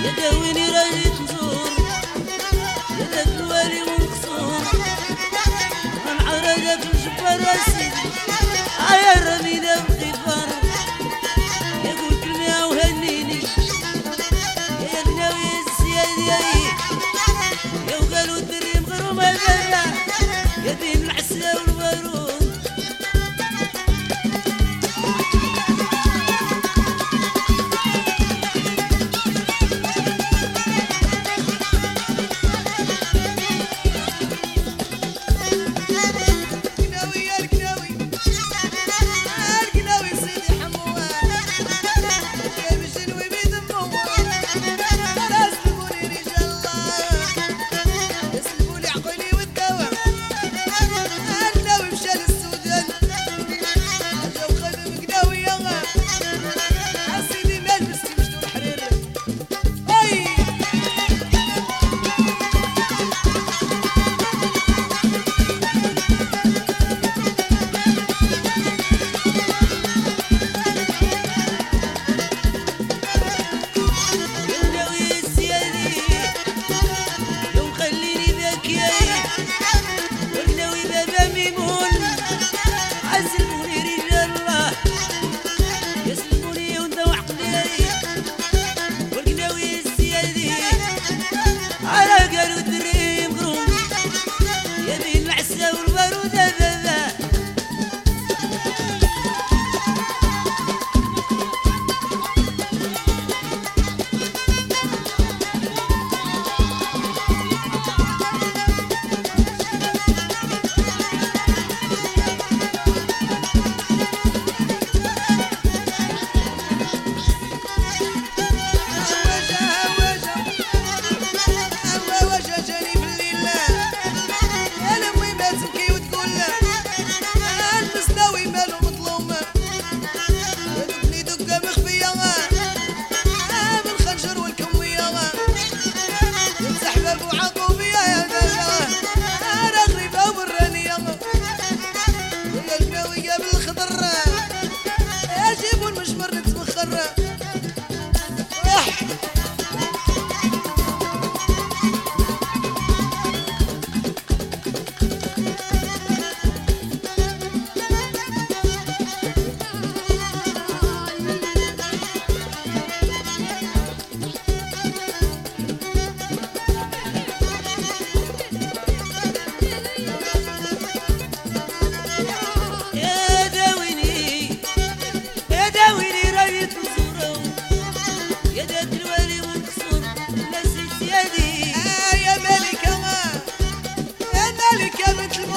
آه يا دويني راجي تزور يا داك الوالي والقصور غنعرضك الجبار واسيدي يا رميدة وخفار يا قول كلمة وهنيني يا غناوي السيادي يا وقالوا الدري مغرومة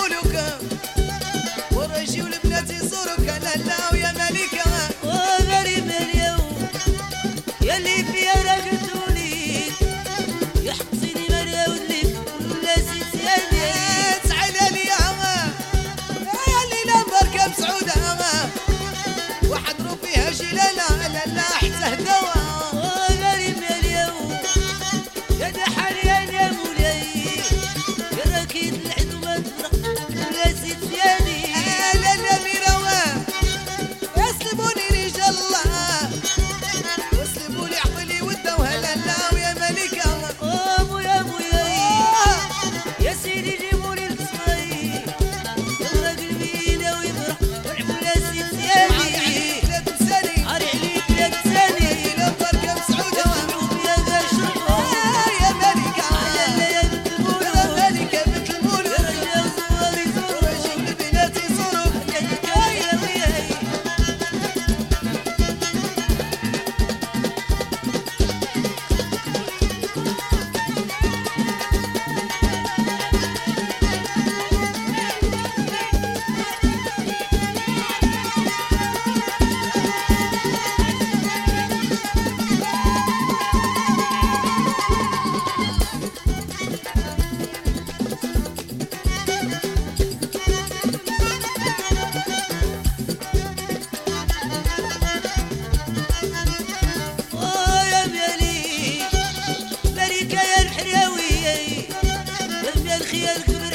olho canta. energía el.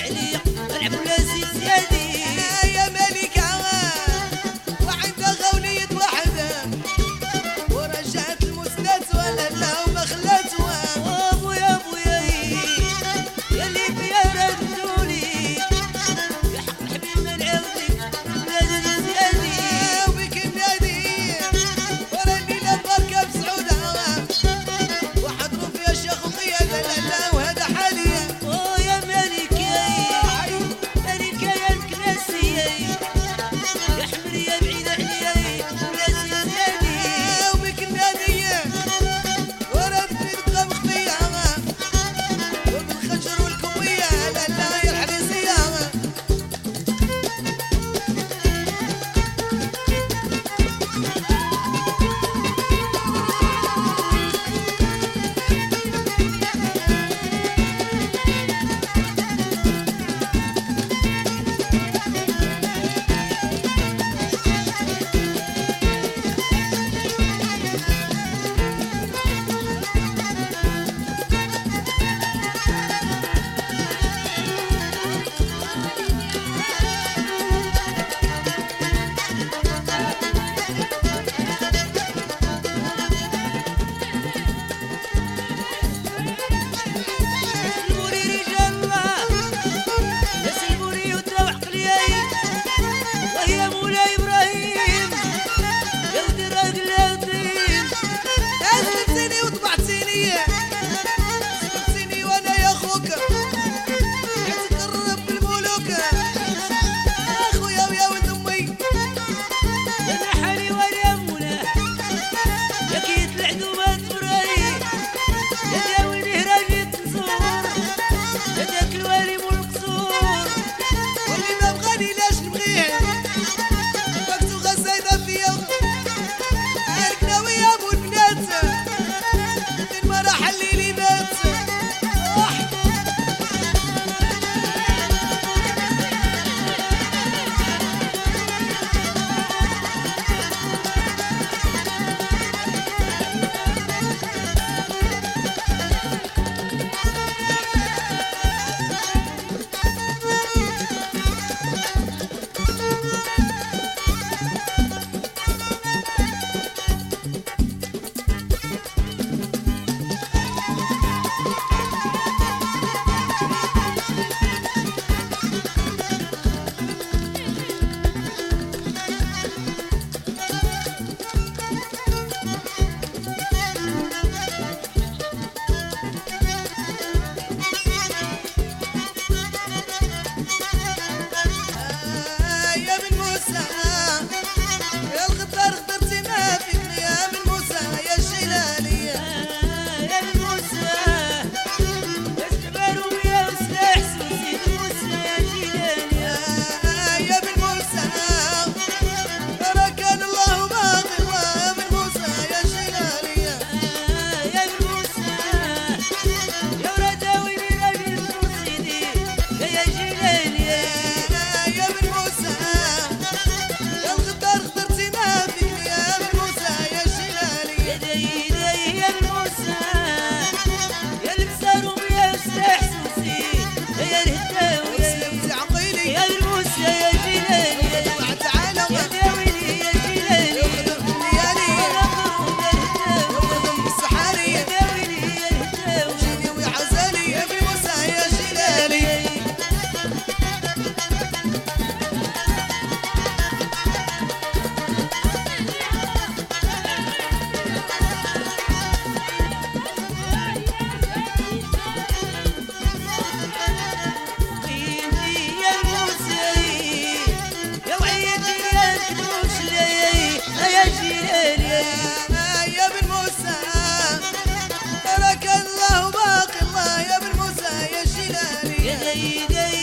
every day.